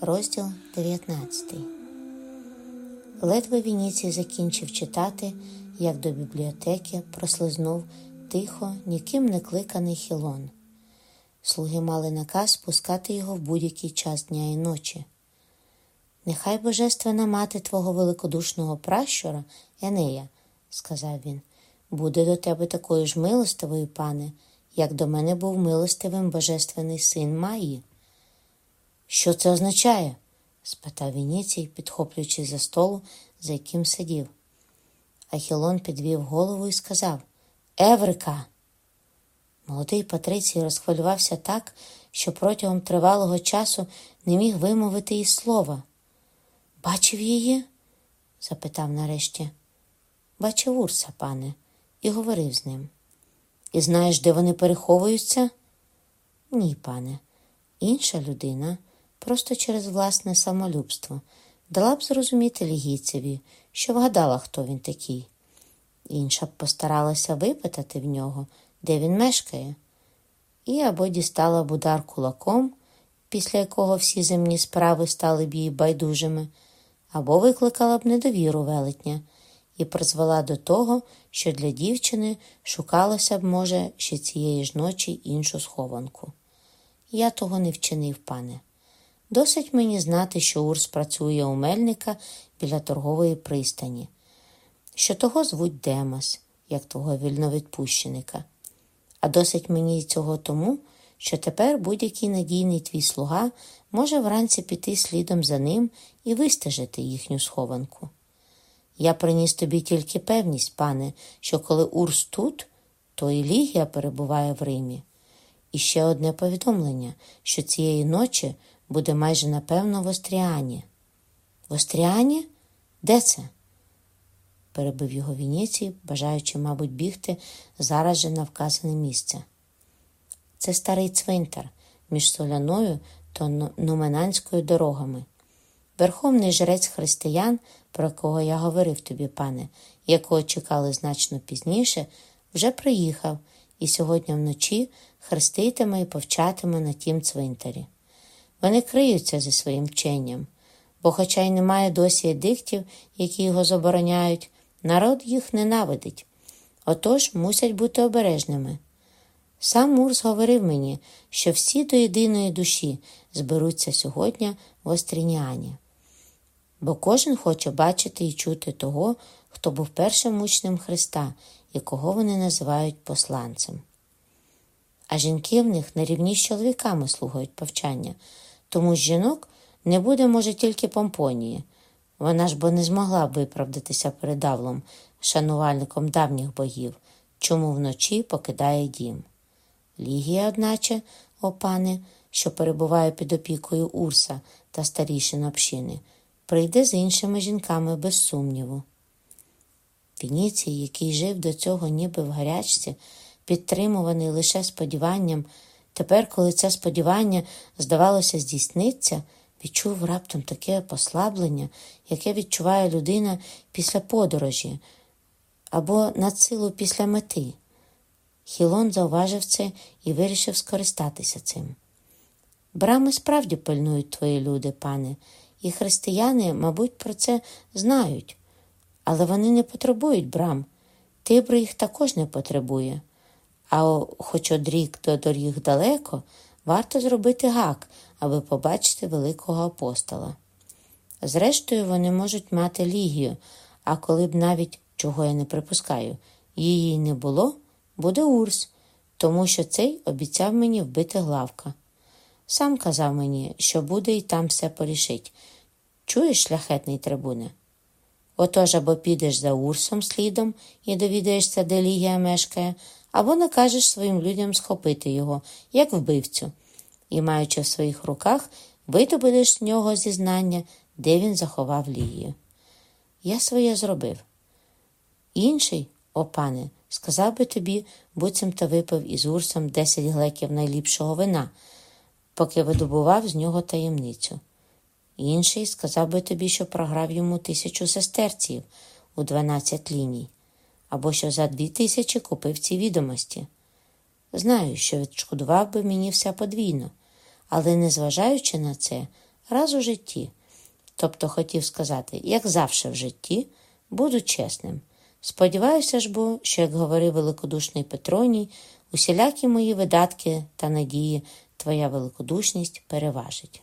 Розділ 19 Ледве Вініцій закінчив читати, як до бібліотеки прослизнув тихо, ніким не кликаний хілон. Слуги мали наказ пускати його в будь-який час дня і ночі. Нехай божественна мати твого великодушного пращура, Енея, сказав він, буде до тебе такою ж милостивою, пане, як до мене був милостивим божественний син Маї. Що це означає? спитав Вініцій, підхоплюючи за столу, за яким сидів. Ахілон підвів голову і сказав Еврика. Молодий Патрицій розхвилювався так, що протягом тривалого часу не міг вимовити і слова. Бачив її? запитав нарешті. Бачив Урса, пане, і говорив з ним. І знаєш, де вони переховуються? Ні, пане. Інша людина, просто через власне самолюбство, дала б зрозуміти лігійцеві, що вгадала, хто він такий. Інша б постаралася випитати в нього, де він мешкає, і або дістала б удар кулаком, після якого всі земні справи стали б їй байдужими, або викликала б недовіру велетня і призвела до того, що для дівчини шукалося б, може, ще цієї ж ночі іншу схованку. Я того не вчинив, пане. Досить мені знати, що Урс працює у мельника біля торгової пристані, що того звуть Демас, як того вільновідпущеника. А досить мені цього тому, що тепер будь-який надійний твій слуга може вранці піти слідом за ним і вистежити їхню схованку. Я приніс тобі тільки певність, пане, що коли Урс тут, то і Лігія перебуває в Римі. І ще одне повідомлення, що цієї ночі буде майже напевно в Остріані. В Остріані? Де це? перебив його Вініцій, бажаючи, мабуть, бігти зараз же на вказане місце. Це старий цвинтар між соляною та нуменанською дорогами. Верховний жрець християн, про якого я говорив тобі, пане, якого чекали значно пізніше, вже приїхав і сьогодні вночі хреститиме і повчатиме на тім цвинтарі. Вони криються зі своїм вченням, бо, хоча й немає досі едиктів, які його забороняють, народ їх ненавидить. Отож мусять бути обережними. Сам Мурс говорив мені, що всі до єдиної душі зберуться сьогодні в Остріняні, бо кожен хоче бачити і чути того, хто був першим учнем Христа і кого вони називають посланцем. А жінки в них на рівні з чоловіками слухають повчання, тому з жінок не буде, може, тільки помпонії. Вона ж бо не змогла виправдатися перед Авлом, шанувальником давніх богів, чому вночі покидає дім. Лігія, одначе, о пане, що перебуває під опікою Урса та старішин общини, прийде з іншими жінками без сумніву. Вініцій, який жив до цього ніби в гарячці, підтримуваний лише сподіванням, тепер, коли це сподівання, здавалося, здійсниться, відчув раптом таке послаблення, яке відчуває людина після подорожі або надсилу після мети. Хілон зауважив це і вирішив скористатися цим. Брами справді пильнують твої люди, пане, і християни, мабуть, про це знають, але вони не потребують брам. Тибр їх також не потребує. А хоч одрік до доріг далеко, варто зробити гак, аби побачити великого апостола. Зрештою, вони можуть мати лігію, а коли б навіть, чого я не припускаю, її не було, буде урс, тому що цей обіцяв мені вбити главка. Сам казав мені, що буде і там все порішить. Чуєш, шляхетний трибуне? Отож або підеш за урсом слідом і довідаєшся, де Лігія мешкає, або накажеш своїм людям схопити його, як вбивцю, і, маючи в своїх руках, видобудеш з нього зізнання, де він заховав Лігію. Я своє зробив. Інший, о пане, сказав би тобі, буцімто випив із урсом десять глеків найліпшого вина, поки видобував з нього таємницю. Інший сказав би тобі, що програв йому тисячу сестерців у дванадцять ліній, або що за дві тисячі купив ці відомості. Знаю, що відшкодував би мені все подвійно, але, незважаючи на це, раз у житті. Тобто хотів сказати, як завше в житті, буду чесним. Сподіваюся ж бо, що, як говорив великодушний Петроній, усілякі мої видатки та надії твоя великодушність переважить.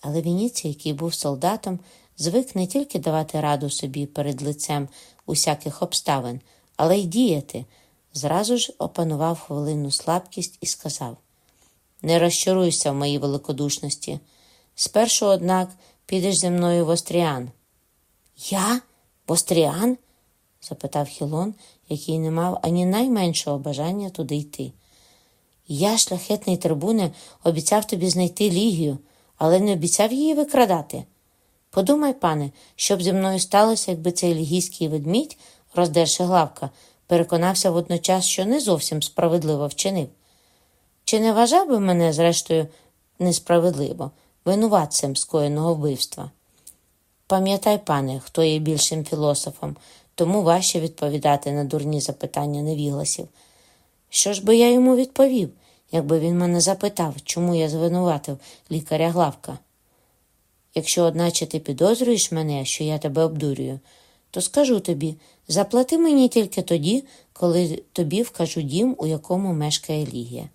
Але Вініцій, який був солдатом, звик не тільки давати раду собі перед лицем усяких обставин, але й діяти. Зразу ж опанував хвилинну слабкість і сказав: Не розчаруйся в моїй великодушності. Спершу, однак, підеш зі мною в Остріан. Я? В Остріан? запитав Хілон, який не мав ані найменшого бажання туди йти. Я, шляхетний трибуне, обіцяв тобі знайти лігію, але не обіцяв її викрадати. Подумай, пане, що б зі мною сталося, якби цей лігійський ведмідь, роздерши главка, переконався водночас, що не зовсім справедливо вчинив. Чи не вважав би мене, зрештою, несправедливо, винуватцем скоєного вбивства? Пам'ятай, пане, хто є більшим філософом, тому важче відповідати на дурні запитання невігласів. Що ж би я йому відповів, якби він мене запитав, чому я звинуватив лікаря Главка? Якщо, одначе, ти підозрюєш мене, що я тебе обдурюю, то скажу тобі заплати мені тільки тоді, коли тобі вкажу дім, у якому мешкає Лігія.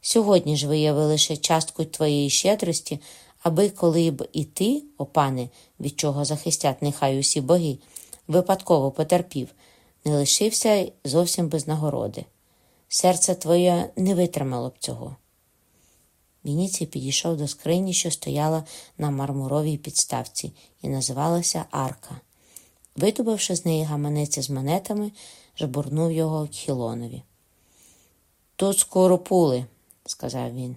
Сьогодні ж вияви лише частку твоєї щедрості, аби коли б і ти, о пане, від чого захистять нехай усі боги, випадково потерпів, не лишився зовсім без нагороди. Серце твоє не витримало б цього. Вініцій підійшов до скрині, що стояла на мармуровій підставці, і називалася Арка. Видобавши з неї гаманець з монетами, жбурнув його Хілонові. Тут скоро пули, сказав він.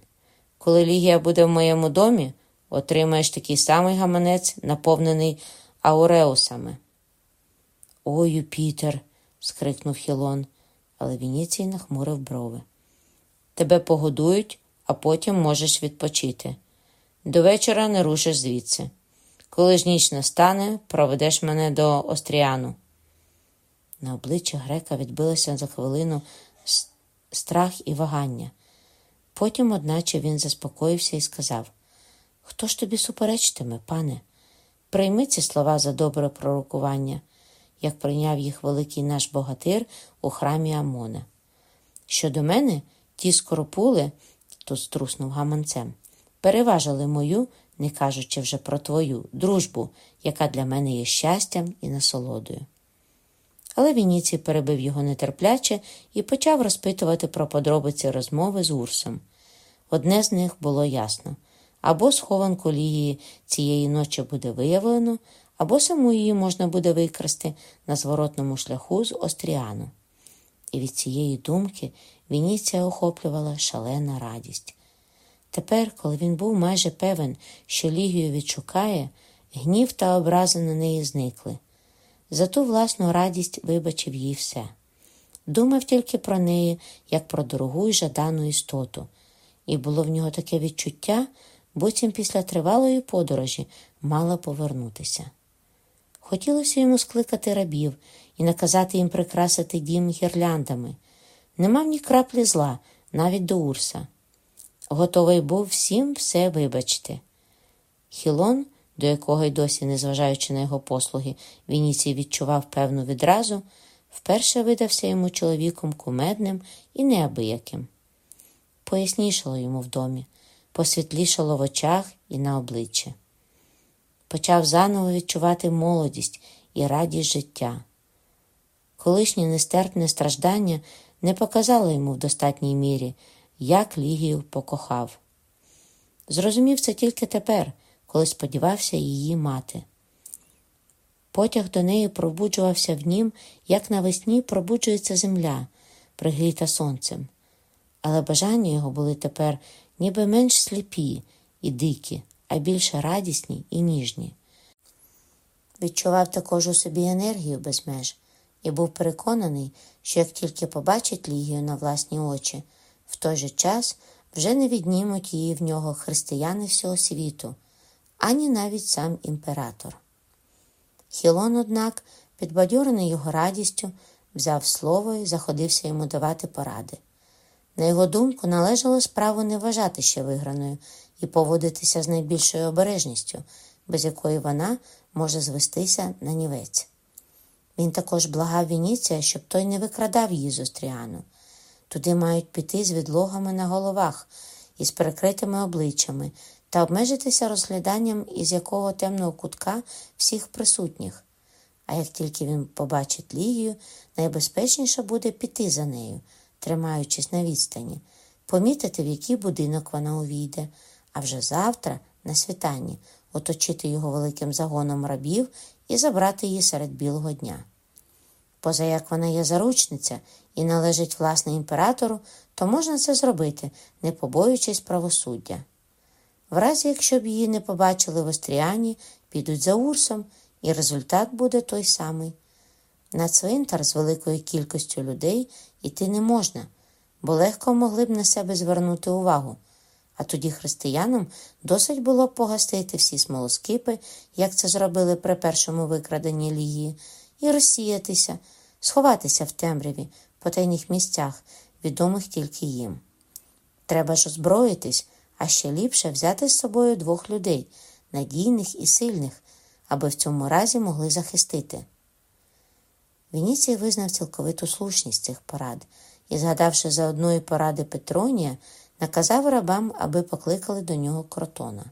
Коли Лігія буде в моєму домі, отримаєш такий самий гаманець, наповнений ауреусами. О, Юпітер. скрикнув Хілон, але Вініцій нахмурив брови. Тебе погодують, а потім можеш відпочити. До вечора не рушиш звідси. Коли ж ніч настане, проведеш мене до Остріану. На обличчі грека відбилося за хвилину страх і вагання. Потім, одначе, він заспокоївся і сказав: Хто ж тобі суперечитиме, пане? Прийми ці слова за добре пророкування, як прийняв їх великий наш богатир у храмі Амона. Щодо мене, ті скоропули, тут струснув гаманцем, переважили мою не кажучи вже про твою дружбу, яка для мене є щастям і насолодою. Але Вініцій перебив його нетерпляче і почав розпитувати про подробиці розмови з Урсом. Одне з них було ясно або схованку Лігії цієї ночі буде виявлено, або саму її можна буде викрасти на зворотному шляху з Остріану. І від цієї думки Вініція охоплювала шалена радість. Тепер, коли він був майже певен, що Лігію відшукає, гнів та образи на неї зникли. За ту власну радість вибачив їй все. Думав тільки про неї, як про дорогу й жадану істоту, і було в нього таке відчуття, буцім після тривалої подорожі мала повернутися. Хотілося йому скликати рабів і наказати їм прикрасити дім гірляндами. Не мав ні краплі зла, навіть до Урса готовий був всім все вибачити. Хілон, до якого й досі, незважаючи на його послуги, Вініцій відчував певну відразу, вперше видався йому чоловіком кумедним і неабияким. Пояснішало йому в домі, посвітлішало в очах і на обличчі. Почав заново відчувати молодість і радість життя. Колишнє нестерпне страждання не показало йому в достатній мірі, як Лігію покохав. Зрозумів це тільки тепер, коли сподівався її мати. Потяг до неї пробуджувався в нім, як навесні пробуджується земля, пригріта сонцем, але бажання його були тепер ніби менш сліпі і дикі, а більше радісні і ніжні. Відчував також у собі енергію без меж і був переконаний, що як тільки побачить Лігію на власні очі, в той же час вже не віднімуть її в нього християни всього світу, ані навіть сам імператор. Хілон, однак, підбадьорений його радістю, взяв слово і заходився йому давати поради. На його думку, належало справу не вважати ще виграною і поводитися з найбільшою обережністю, без якої вона може звестися на нівець. Він також благав Вініція, щоб той не викрадав її з Остріану. Туди мають піти з відлогами на головах із перекритими обличчями та обмежитися розгляданням із якого темного кутка всіх присутніх. А як тільки він побачить Лігію, найбезпечніше буде піти за нею, тримаючись на відстані, помітити, в який будинок вона увійде, а вже завтра, на світанні, оточити його великим загоном рабів і забрати її серед білого дня. Поза як вона є заручниця і належить власне імператору, то можна це зробити, не побоюючись правосуддя. В разі, якщо б її не побачили в Остріані, підуть за Урсом, і результат буде той самий. На цвинтар з великою кількістю людей йти не можна, бо легко могли б на себе звернути увагу. А тоді християнам досить було б погасити всі смолоскипи, як це зробили при першому викраденні Лії, і розсіятися, сховатися в темряві, по тайних місцях, відомих тільки їм. Треба ж озброїтись, а ще ліпше взяти з собою двох людей, надійних і сильних, аби в цьому разі могли захистити. Вініцій визнав цілковиту слушність цих порад і, згадавши за одної поради Петронія, наказав рабам, аби покликали до нього кротона.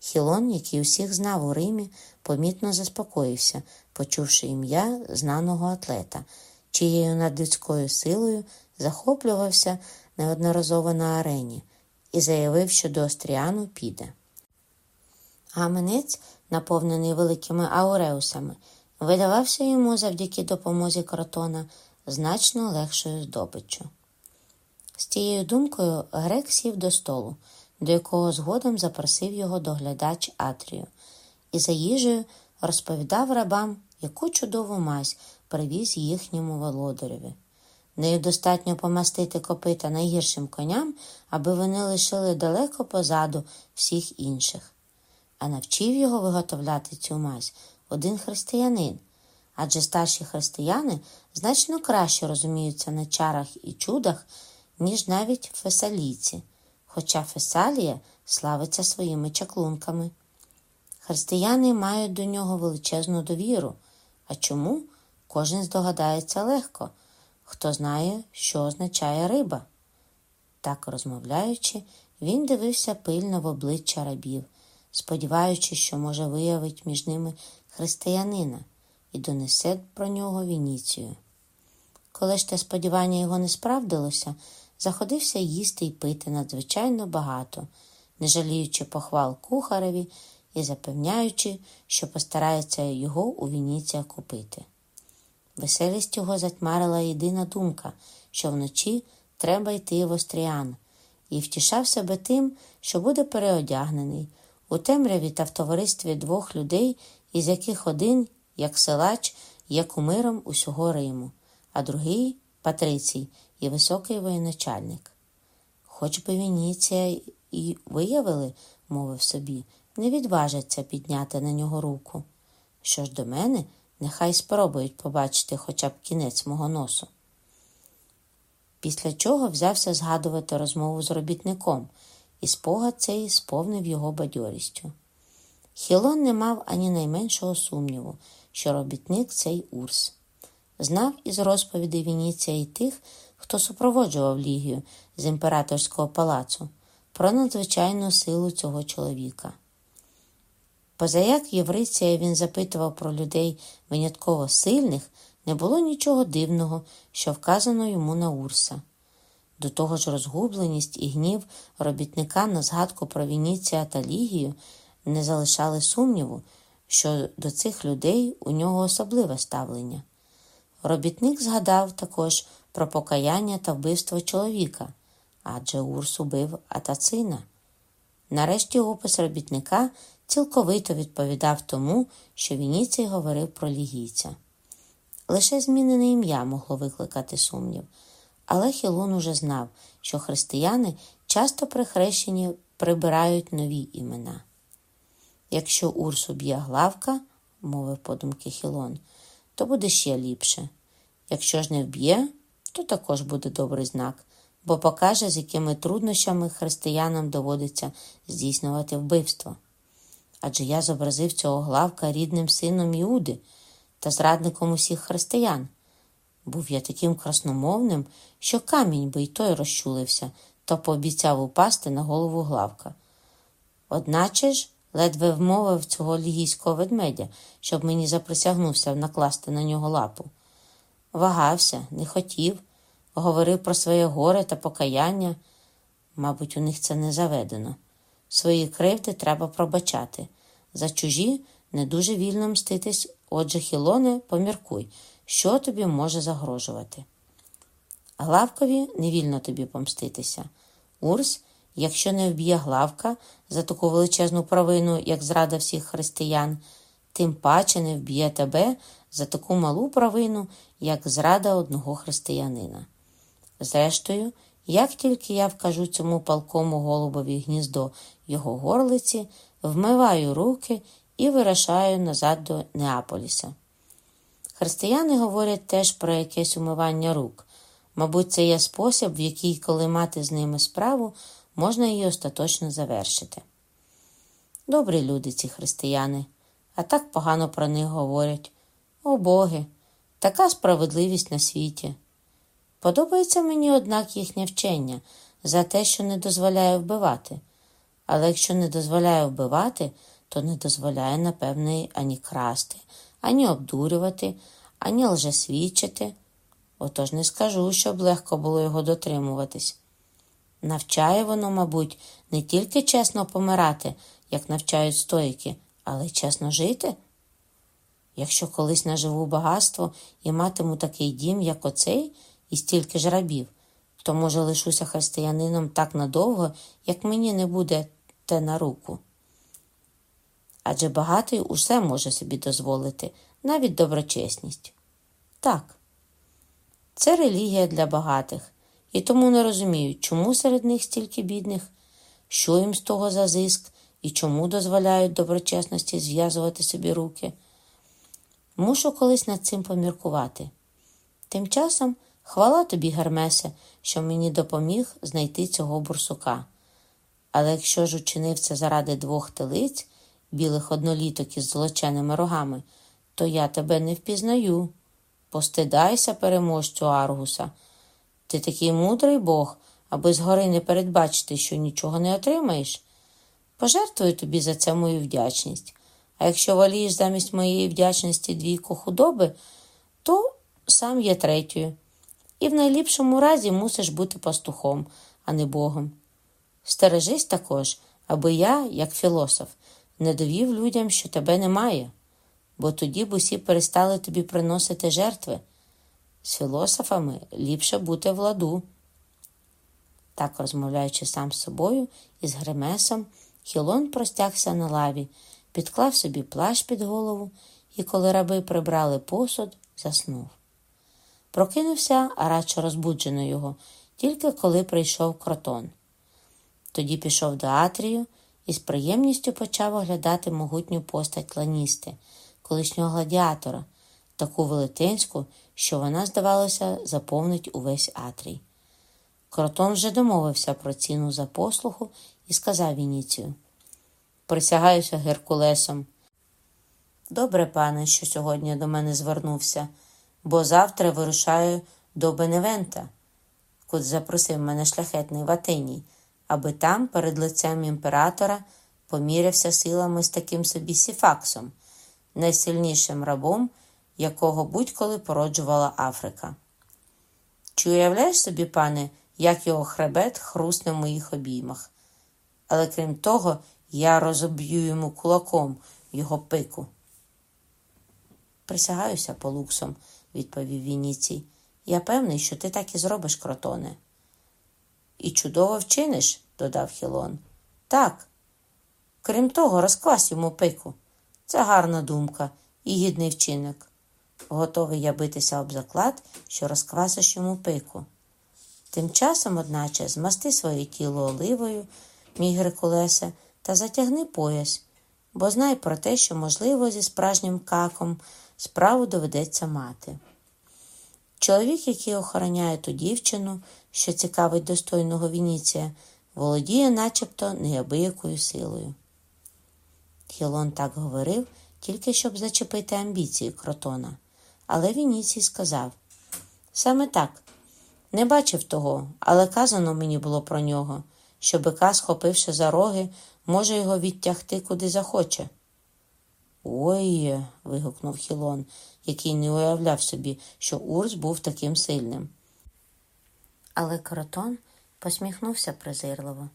Хілон, який усіх знав у Римі, помітно заспокоївся, почувши ім'я знаного атлета, чиєю надлюдською силою захоплювався неодноразово на арені, і заявив, що до Остріану піде. Гаманець, наповнений великими ауреусами, видавався йому завдяки допомозі кротона значно легшою здобиччю. З тією думкою грек сів до столу, до якого згодом запросив його доглядач Атрію, і за їжею розповідав рабам, яку чудову мазь привіз їхньому володареві. Нею достатньо помастити копита найгіршим коням, аби вони лишили далеко позаду всіх інших. А навчив його виготовляти цю мазь один християнин, адже старші християни значно краще розуміються на чарах і чудах, ніж навіть фесалійці, хоча Фесалія славиться своїми чаклунками. Християни мають до нього величезну довіру. А чому? Кожен здогадається легко, хто знає, що означає риба. Так розмовляючи, він дивився пильно в обличчя рабів, сподіваючись, що може виявить між ними християнина і донесе про нього Вініцію. Коли ж те сподівання його не справдилося, заходився їсти й пити надзвичайно багато, не жаліючи похвал кухареві і запевняючи, що постарається його у Вініція купити. Веселість його затьмарила єдина думка, що вночі треба йти в Остріан, і втішав себе тим, що буде переодягнений у темряві та в товаристві двох людей, із яких один, як силач, є кумиром усього Риму, а другий Патрицій і високий воєначальник. Хоч би Вініція і виявили, мовив собі, не відважаться підняти на нього руку. Що ж до мене, нехай спробують побачити хоча б кінець мого носу. Після чого взявся згадувати розмову з робітником, і спогад цей сповнив його бадьорістю. Хілон не мав ані найменшого сумніву, що робітник цей Урс. Знав із розповідей Вініція і тих, хто супроводжував Лігію з імператорського палацу, про надзвичайну силу цього чоловіка. Позаяк Євриція він запитував про людей винятково сильних, не було нічого дивного, що вказано йому на Урса. До того ж, розгубленість і гнів робітника на згадку про Вініція та Лігію не залишали сумніву, що до цих людей у нього особливе ставлення. Робітник згадав також про покаяння та вбивство чоловіка, адже Урс убив Атацина. Нарешті опис робітника цілковито відповідав тому, що Вініцій говорив про лігійця. Лише змінене ім'я могло викликати сумнів, але Хілон уже знав, що християни часто при хрещенні прибирають нові імена. Якщо Урсу б'є главка, мовив подумки Хілон, то буде ще ліпше. Якщо ж не вб'є, то також буде добрий знак, бо покаже, з якими труднощами християнам доводиться здійснювати вбивство. Адже я зобразив цього главка рідним сином Іуди та зрадником усіх християн. Був я таким красномовним, що камінь би й той розчулився, то пообіцяв упасти на голову главка. Одначе ж ледве вмовив цього лігійського ведмедя, щоб мені заприсягнувся накласти на нього лапу. Вагався, не хотів, говорив про своє горе та покаяння. Мабуть, у них це не заведено. Свої кривди треба пробачати. За чужі не дуже вільно мститись, отже, хілоне, поміркуй, що тобі може загрожувати. Главкові не вільно тобі помститися. Урс, якщо не вб'є главка за таку величезну провину, як зрада всіх християн, тим паче не вб'є тебе за таку малу провину, як зрада одного християнина. Зрештою, як тільки я вкажу цьому палкому голубові гніздо його горлиці, вмиваю руки і вирушаю назад до Неаполіса. Християни говорять теж про якесь умивання рук. Мабуть, це є спосіб, в який, коли мати з ними справу, можна її остаточно завершити. Добрі люди, ці християни, а так погано про них говорять. О Боги, така справедливість на світі. Подобається мені, однак, їхнє вчення за те, що не дозволяє вбивати. Але якщо не дозволяє вбивати, то не дозволяє, напевне, ані красти, ані обдурювати, ані лжесвідчити. Отож не скажу, щоб легко було його дотримуватись. Навчає воно, мабуть, не тільки чесно помирати, як навчають стоїки, але й чесно жити. Якщо колись наживу багатство і матиму такий дім, як оцей, і стільки ж рабів, то, може, лишуся християнином так надовго, як мені не буде те на руку. Адже багатий усе може собі дозволити, навіть доброчесність. Так, це релігія для багатих, і тому не розумію, чому серед них стільки бідних, що їм з того за зиск і чому дозволяють доброчесності зв'язувати собі руки. Мушу колись над цим поміркувати. Тим часом хвала тобі, Гермесе, що мені допоміг знайти цього бурсука. Але якщо ж учинив це заради двох телиць, білих одноліток із золоченими рогами, то я тебе не впізнаю. Постидайся, переможцю Аргуса. Ти такий мудрий Бог, аби згори не передбачити, що нічого не отримаєш. Пожертвую тобі за це мою вдячність. А якщо волієш замість моєї вдячності двійку худоби, то сам є третьою. І в найліпшому разі мусиш бути пастухом, а не Богом. Стережись також, аби я, як філософ, не довів людям, що тебе немає, бо тоді б усі перестали тобі приносити жертви. З філософами ліпше бути в ладу. Так, розмовляючи сам з собою із Гремесом, Хілон простягся на лаві, підклав собі плащ під голову і, коли раби прибрали посуд, заснув. Прокинувся, а радше розбуджено його, тільки коли прийшов кротон. Тоді пішов до Атрію і з приємністю почав оглядати могутню постать ланісти, колишнього гладіатора, таку велетенську, що вона, здавалося, заповнить увесь Атрій. Кротон вже домовився про ціну за послугу і сказав Вініцію Присягаюся Геркулесом. Добре, пане, що сьогодні до мене звернувся, бо завтра вирушаю до Беневента, куди запросив мене шляхетний Ватиній аби там, перед лицем імператора, помірявся силами з таким собі Сіфаксом, найсильнішим рабом, якого будь-коли породжувала Африка. Чи уявляєш собі, пане, як його хребет хрусне в моїх обіймах? Але крім того, я розоб'ю йому кулаком його пику. Присягаюся полуксом, відповів Вініцій. Я певний, що ти так і зробиш, кротоне. І чудово вчиниш, додав Хілон. Так. Крім того, розквась йому пику. Це гарна думка і гідний вчинок. Готовий я битися об заклад, що розквасиш йому пику. Тим часом, одначе, змасти своє тіло оливою, мій Геркулесе, та затягни пояс, бо знай про те, що, можливо, зі справжнім каком справу доведеться мати. Чоловік, який охороняє ту дівчину, що цікавить достойного Вініція, володіє начебто неабиякою силою. Хілон так говорив, тільки щоб зачепити амбіції кротона. Але Вініцій сказав саме так. Не бачив того, але казано мені було про нього, що бика, схопивши за роги, може його відтягти куди захоче. Ой, вигукнув Хілон, який не уявляв собі, що Урс був таким сильним. Але кротон посміхнувся презирливо.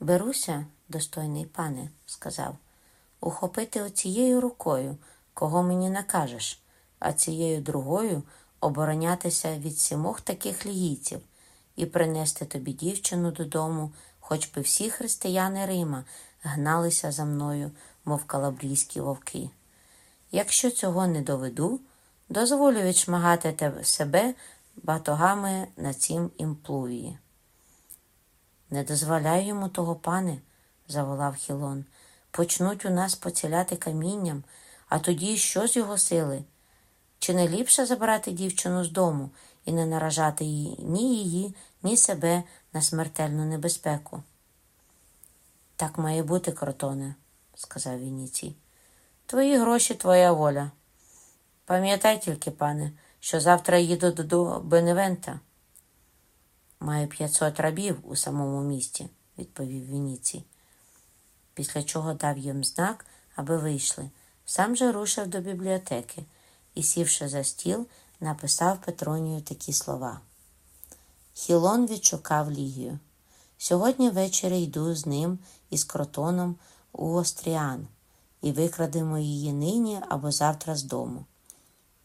Беруся, достойний пане, сказав, ухопити оцією рукою, кого мені накажеш, а цією другою оборонятися від сімох таких лігійців і принести тобі дівчину додому, хоч би всі християни Рима гналися за мною, мов калабрійські вовки. Якщо цього не доведу, дозволю відшмагати себе батогами на цім імплувії. Не дозволяй йому того, пане, заволав Хілон. Почнуть у нас поціляти камінням, а тоді що з його сили? Чи не ліпше забрати дівчину з дому і не наражати її ні її, ні себе на смертельну небезпеку? Так має бути, кротоне, сказав Вініцій. Твої гроші, твоя воля. Пам'ятай тільки, пане, що завтра їду до Беневента. Маю п'ятсот рабів у самому місті, відповів Вініцій. Після чого дав їм знак, аби вийшли. Сам же рушив до бібліотеки і, сівши за стіл, написав Петронію такі слова. Хілон відшукав Лігію. Сьогодні ввечері йду з ним і з кротоном у Остріан і викрадемо її нині або завтра з дому.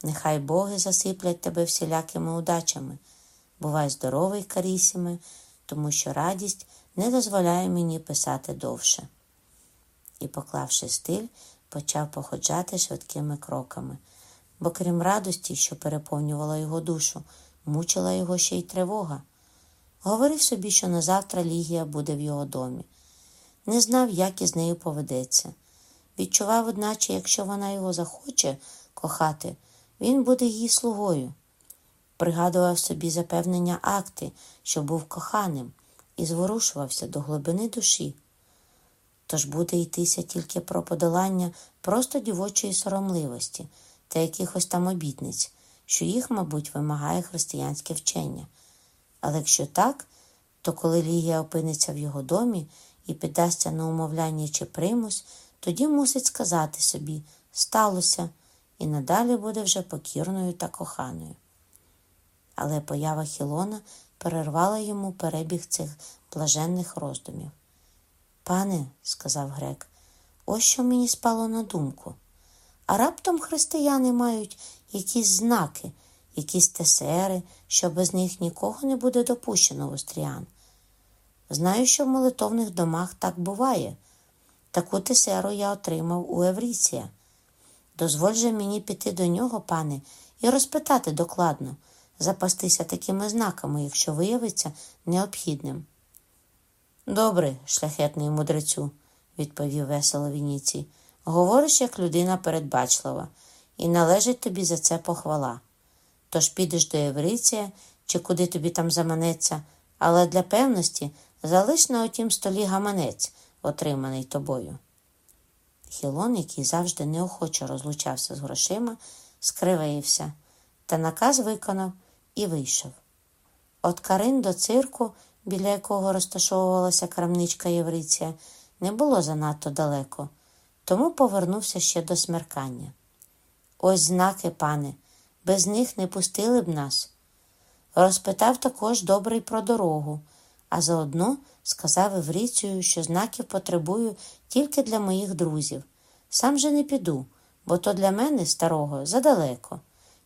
Нехай боги засиплять тебе всілякими удачами. Бувай здоровий, Карісіме, тому що радість не дозволяє мені писати довше. І, поклавши стиль, почав походжати швидкими кроками, бо крім радості, що переповнювала його душу, мучила його ще й тривога. Говорив собі, що на завтра Лігія буде в його домі. Не знав, як із нею поведеться. Відчував, одначе, якщо вона його захоче кохати, він буде її слугою. Пригадував собі запевнення акти, що був коханим, і зворушувався до глибини душі. Тож буде йтися тільки про подолання просто дівочої соромливості та якихось там обітниць, що їх, мабуть, вимагає християнське вчення. Але якщо так, то коли Лігія опиниться в його домі і піддасться на умовляння чи примус, тоді мусить сказати собі сталося, і надалі буде вже покірною та коханою. Але поява Хілона перервала йому перебіг цих блаженних роздумів. Пане, сказав грек, ось що мені спало на думку. А раптом християни мають якісь знаки, якісь тесери, що без них нікого не буде допущено в Остріан. Знаю, що в молитовних домах так буває. Таку тесеру я отримав у Евріція. Дозволь же мені піти до нього, пане, і розпитати докладно, запастися такими знаками, якщо виявиться необхідним. Добре, шляхетний мудрецю, відповів весело Вініцій. Говориш, як людина передбачлива, і належить тобі за це похвала. Тож підеш до Євриція чи куди тобі там заманеться, але для певності залиш на отім столі гаманець, отриманий тобою. Хілон, який завжди неохоче розлучався з грошима, скривився, та наказ виконав і вийшов. От Карин до цирку, біля якого розташовувалася крамничка Євриція, не було занадто далеко, тому повернувся ще до смеркання. Ось знаки, пане, без них не пустили б нас. Розпитав також добрий про дорогу, а заодно сказав Евріцію, що знаків потребую тільки для моїх друзів. Сам же не піду, бо то для мене, старого, задалеко.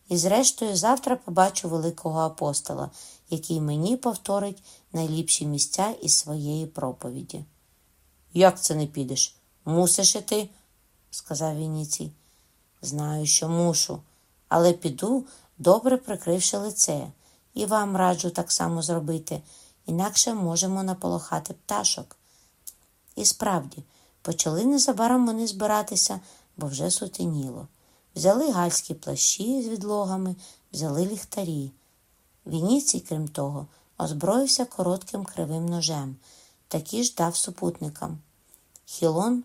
І, зрештою, завтра побачу великого апостола, який мені повторить найліпші місця із своєї проповіді. Як це не підеш? Мусиш іти, сказав Вініцій. Знаю, що мушу, але піду, добре прикривши лице, і вам раджу так само зробити, інакше можемо наполохати пташок. І справді, почали незабаром вони збиратися, бо вже сутеніло. Взяли гальські плащі з відлогами, взяли ліхтарі, Вініцій, крім того, озброївся коротким кривим ножем, такий ж дав супутникам. Хілон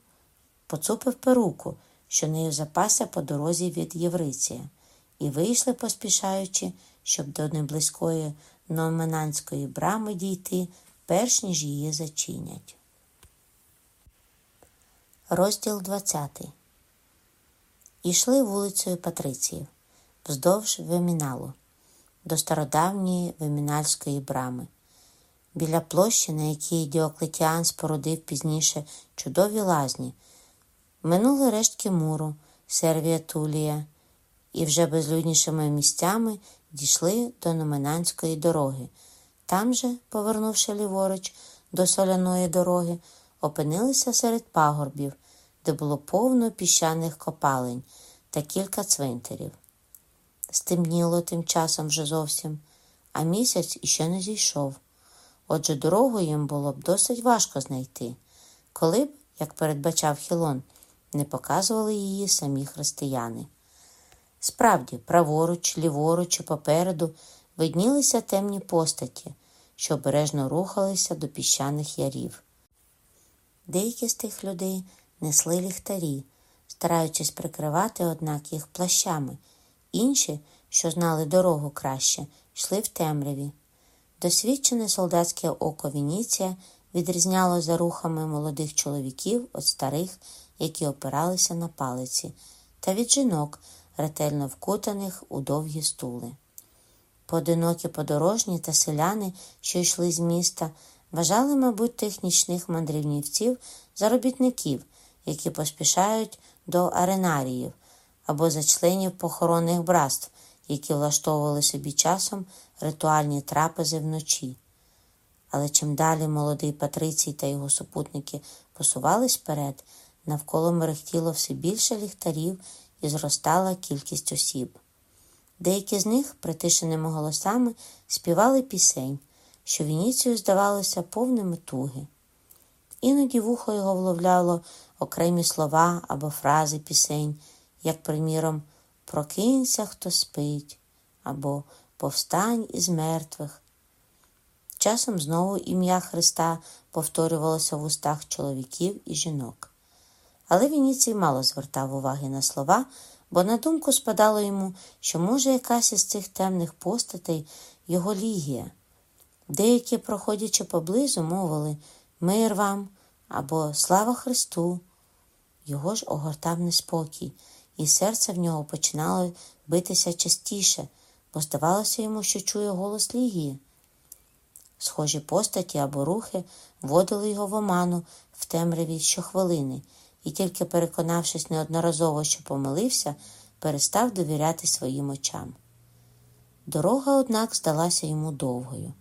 поцупив перуку, що нею запася по дорозі від Євриція, і вийшли, поспішаючи, щоб до неблизької номенанської брами дійти, перш ніж її зачинять. Розділ 20 Ішли вулицею Патриціїв вздовж виміналу до стародавньої вимінальської брами. Біля площі, на якій Діоклетіан спорудив пізніше чудові лазні, минули рештки муру, сервія Тулія, і вже безлюднішими місцями дійшли до Номенанської дороги. Там же, повернувши ліворуч до соляної дороги, опинилися серед пагорбів, де було повно піщаних копалень та кілька цвинтарів. Стемніло тим часом вже зовсім, а місяць іще не зійшов. Отже, дорогу їм було б досить важко знайти, коли б, як передбачав Хілон, не показували її самі християни. Справді, праворуч, ліворуч і попереду виднілися темні постаті, що обережно рухалися до піщаних ярів. Деякі з тих людей несли ліхтарі, стараючись прикривати, однак, їх плащами, інші, що знали дорогу краще, йшли в темряві. Досвідчене солдатське око Вініція відрізняло за рухами молодих чоловіків від старих, які опиралися на палиці, та від жінок, ретельно вкутаних у довгі стули. Поодинокі подорожні та селяни, що йшли з міста, вважали, мабуть, тих нічних мандрівнівців за робітників, які поспішають до аренаріїв або за членів похоронних братств, які влаштовували собі часом ритуальні трапези вночі. Але чим далі молодий Патрицій та його супутники посувались вперед, навколо мерехтіло все більше ліхтарів і зростала кількість осіб. Деякі з них, притишеними голосами, співали пісень, що Вініцію здавалося повними туги. Іноді вухо його вловляло окремі слова або фрази пісень, як, приміром, Прокинься, хто спить, або Повстань із мертвих. Часом знову ім'я Христа повторювалося в устах чоловіків і жінок. Але Вініцій мало звертав уваги на слова, бо на думку спадало йому, що, може, якась із цих темних постатей його лігія. Деякі, проходячи поблизу, мовили Мир вам або Слава Христу. Його ж огортав неспокій, і серце в нього починало битися частіше, бо здавалося йому, що чує голос Лігії. Схожі постаті або рухи вводили його в оману в темряві щохвилини, і, тільки переконавшись неодноразово, що помилився, перестав довіряти своїм очам. Дорога, однак, здалася йому довгою.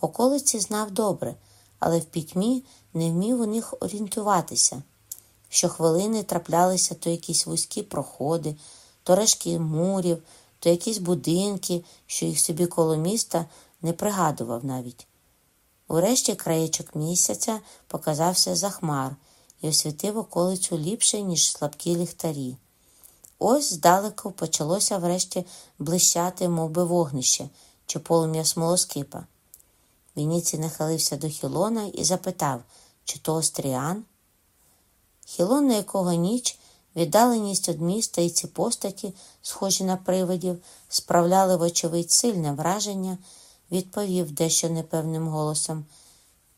Околиці знав добре, але в пітьмі не вмів у них орієнтуватися. Щохвилини траплялися то якісь вузькі проходи, то решки мурів, то якісь будинки, що їх собі коло міста не пригадував навіть. Урешті краєчок місяця показався за хмар і освітив околицю ліпше, ніж слабкі ліхтарі. Ось здалеку почалося врешті блищати, мов би, вогнище чи полум'я смолоскипа. Вініці нахилився до Хілона і запитав, чи то Остріан? Хілон, на якого ніч віддаленість від міста і ці постаті, схожі на привидів, справляли, вочевидь, сильне враження, відповів дещо непевним голосом.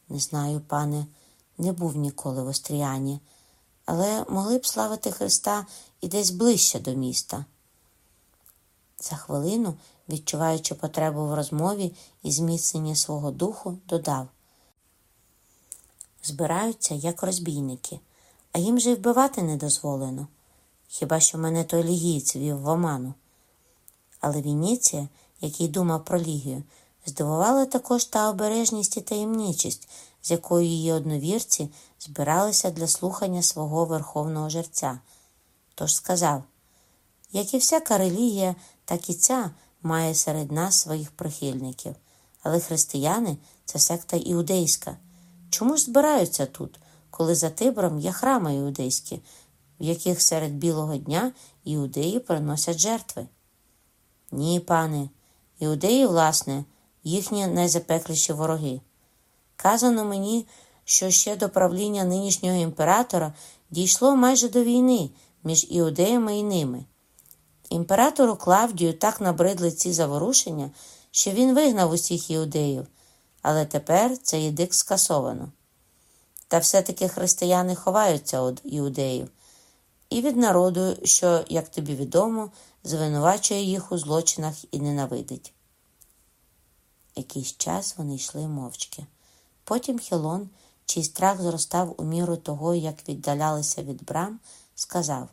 Не знаю, пане, не був ніколи в Остріані, але могли б славити Христа і десь ближче до міста. За хвилину, відчуваючи потребу в розмові і зміцненні свого духу, додав збираються, як розбійники, а їм же й вбивати не дозволено. Хіба що мене той лігієць вів в оману. Але Вініція, який думав про Лігію, здивувала також та обережність і таємничість, з якою її одновірці збиралися для слухання свого верховного жерця. Тож сказав як і всяка релігія, так і ця має серед нас своїх прихильників. Але християни це секта іудейська. Чому ж збираються тут, коли за Тибром є храми іудейські, в яких серед білого дня іудеї приносять жертви? Ні, пане, іудеї, власне, їхні найзапекліші вороги. Казано мені, що ще до правління нинішнього імператора дійшло майже до війни між іудеями і ними. Імператору Клавдію так набридли ці заворушення, що він вигнав усіх іудеїв, але тепер цей ідик скасовано. Та все-таки християни ховаються від іудеїв і від народу, що, як тобі відомо, звинувачує їх у злочинах і ненавидить. Якийсь час вони йшли мовчки. Потім Хілон, чий страх зростав у міру того, як віддалялися від брам, сказав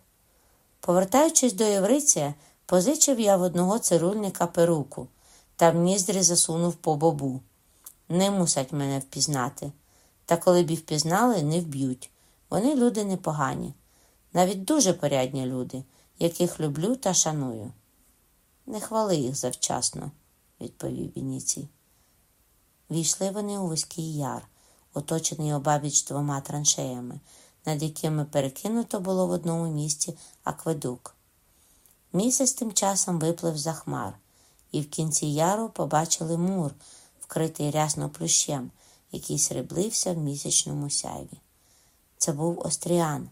Повертаючись до Євриція, позичив я в одного цирульника перуку та в ніздрі засунув по бобу. Не мусять мене впізнати. Та коли б і впізнали, не вб'ють. Вони люди непогані, навіть дуже порядні люди, яких люблю та шаную. Не хвали їх завчасно, відповів Вініцій. Війшли вони у вузький яр, оточений обабіч двома траншеями, над якими перекинуто було в одному місці акведук. Місяць тим часом виплив за хмар, і в кінці яру побачили мур, вкритий рясно плющем, який сріблився в місячному сяйві. Це був Остріан.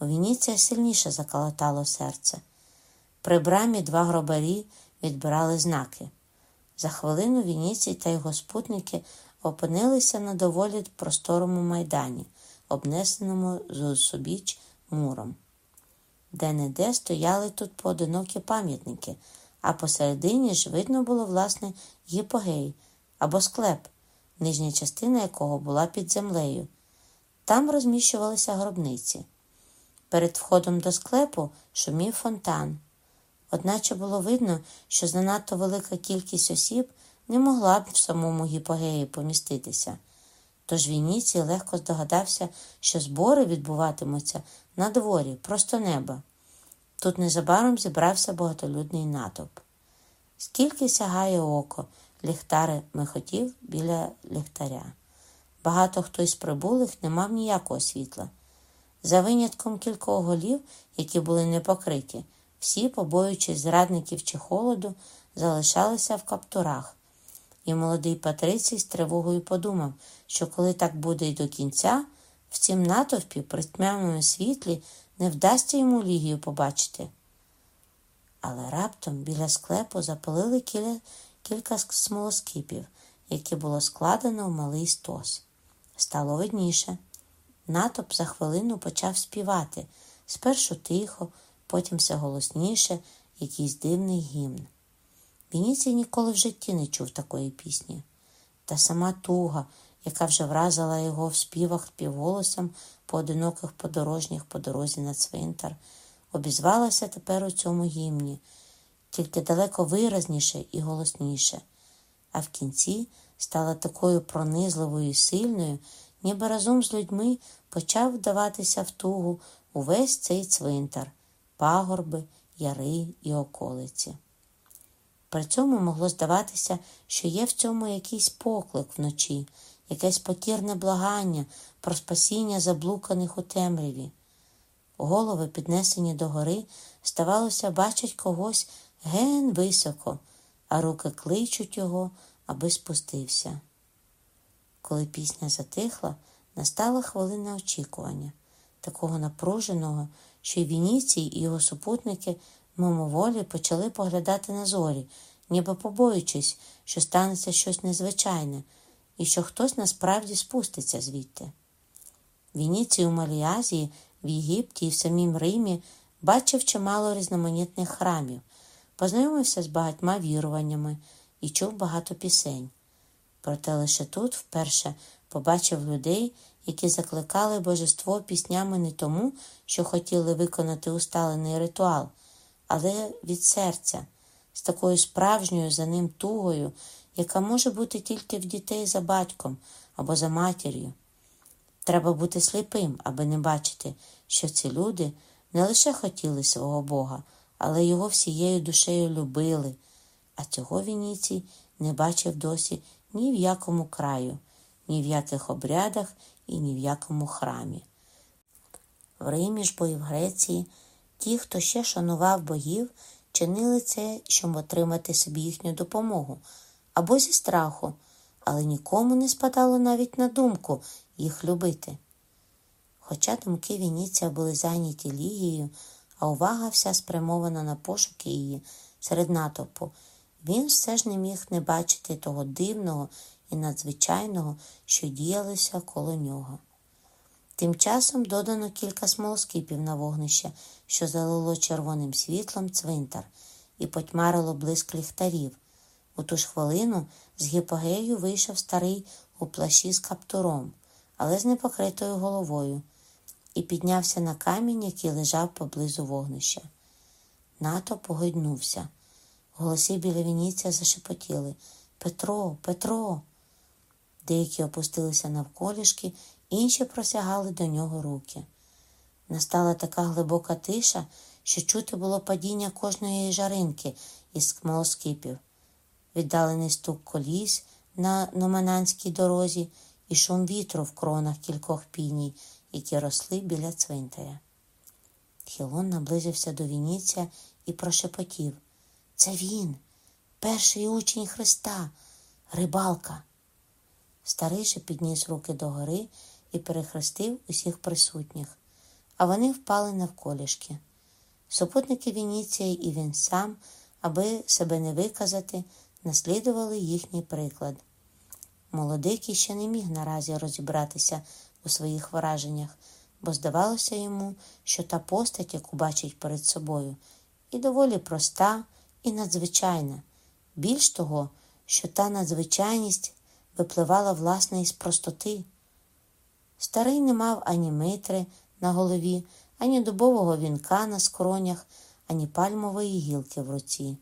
У Вініція сильніше заколотало серце. При брамі два гробарі відбирали знаки. За хвилину Вініцій та його спутники опинилися на доволі просторому майдані, обнесеному з собіч муром. Де-не-де стояли тут поодинокі пам'ятники, а посередині ж видно було, власне, гіпогей або склеп, нижня частина якого була під землею. Там розміщувалися гробниці. Перед входом до склепу шумів фонтан. Одначе було видно, що занадто велика кількість осіб не могла б в самому гіпогеї поміститися. Тож Вініцій легко здогадався, що збори відбуватимуться на дворі, просто неба. Тут незабаром зібрався багатолюдний натовп. Скільки сягає око, ліхтари михотів біля ліхтаря. Багато хто із прибулих не мав ніякого світла. За винятком кількох голів, які були непокриті, всі, побоюючись зрадників чи холоду, залишалися в каптурах. І молодий Патрицій з тривогою подумав, що коли так буде й до кінця, в цім натовпі при тьмяному світлі не вдасться йому лігію побачити. Але раптом біля склепу запалили кілька, кілька смолоскипів, які було складено в малий стос. Стало видніше. Натоп за хвилину почав співати спершу тихо, потім все голосніше, якийсь дивний гімн. Вініцій ніколи в житті не чув такої пісні. Та сама туга, яка вже вразила його в співах півголосом поодиноких подорожніх по дорозі на цвинтар, обізвалася тепер у цьому гімні, тільки далеко виразніше і голосніше, а в кінці стала такою пронизливою і сильною, ніби разом з людьми почав вдаватися в тугу увесь цей цвинтар, пагорби, яри і околиці. При цьому могло здаватися, що є в цьому якийсь поклик вночі, якесь покірне благання про спасіння заблуканих у темряві. Голови, піднесені догори, здавалося, бачать когось ген високо, а руки кличуть його, аби спустився. Коли пісня затихла, настала хвилина очікування, такого напруженого, що й Вініцій і його супутники мимоволі почали поглядати на зорі, ніби побоюючись, що станеться щось незвичайне, і що хтось насправді спуститься звідти. Вініцій у Малій в Єгипті і в самім Римі бачив чимало різноманітних храмів, познайомився з багатьма віруваннями і чув багато пісень. Проте лише тут вперше побачив людей, які закликали божество піснями не тому, що хотіли виконати усталений ритуал, але від серця, з такою справжньою за ним тугою, яка може бути тільки в дітей за батьком або за матір'ю. Треба бути сліпим, аби не бачити, що ці люди не лише хотіли свого Бога, але його всією душею любили, а цього Вініцій не бачив досі ні в якому краю, ні в яких обрядах і ні в якому храмі. В Римі ж бо і в Греції ті, хто ще шанував богів, чинили це, щоб отримати собі їхню допомогу, або зі страху, але нікому не спадало навіть на думку їх любити. Хоча думки Вініція були зайняті Лігією, а увага вся спрямована на пошуки її серед натовпу, він все ж не міг не бачити того дивного і надзвичайного, що діялося коло нього. Тим часом додано кілька смолоскипів на вогнище, що залило червоним світлом цвинтар і потьмарило блиск ліхтарів. У ту ж хвилину з гіпогею вийшов старий у плащі з каптуром, але з непокритою головою, і піднявся на камінь, який лежав поблизу вогнища. Нато погойднувся. Голоси біля Вініція зашепотіли Петро, Петро. Деякі опустилися навколішки, інші просягали до нього руки. Настала така глибока тиша, що чути було падіння кожної жаринки із смолоскипів, віддалений стук коліс на номананській дорозі і шум вітру в кронах кількох піній, які росли біля цвинтаря. Хілон наблизився до Вініція і прошепотів Це він, перший учень Христа, рибалка. Старий підніс руки догори і перехрестив усіх присутніх, а вони впали навколішки. Супутники Вініція і він сам, аби себе не виказати, наслідували їхній приклад. Молодикий ще не міг наразі розібратися у своїх враженнях, бо здавалося йому, що та постать, яку бачить перед собою, і доволі проста і надзвичайна. Більш того, що та надзвичайність випливала власне із простоти. Старий не мав ані митри на голові, ані дубового вінка на скронях, ані пальмової гілки в руці,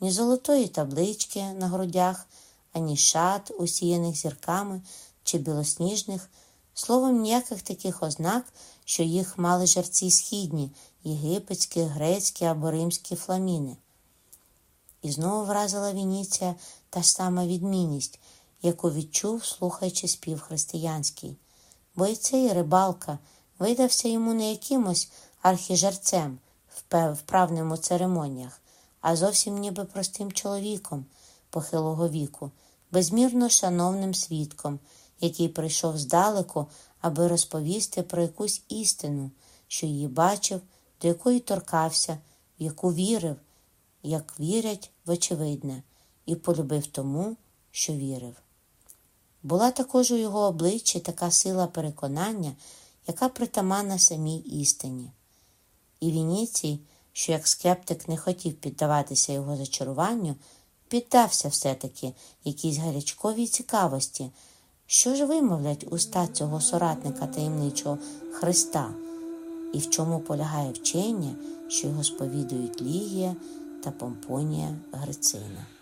ні золотої таблички на грудях, ані шат, усіяних зірками чи білосніжних, словом, ніяких таких ознак, що їх мали жерці східні, єгипетські, грецькі або римські фламіни. І знову вразила Вініція та ж сама відмінність, яку відчув, слухаючи спів християнський. Бо й цей рибалка видався йому не якимось архіжерцем в вправному церемоніях, а зовсім ніби простим чоловіком похилого віку, безмірно шановним свідком, який прийшов здалеку, аби розповісти про якусь істину, що її бачив, до якої торкався, в яку вірив, як вірять в очевидне, і полюбив тому, що вірив. Була також у його обличчі така сила переконання, яка притаманна самій істині. І Вініцій, що як скептик не хотів піддаватися його зачаруванню, піддався все-таки якійсь гарячковій цікавості, що ж вимовлять уста цього соратника таємничого Христа, і в чому полягає вчення, що його сповідують Лігія та Помпонія Грицина.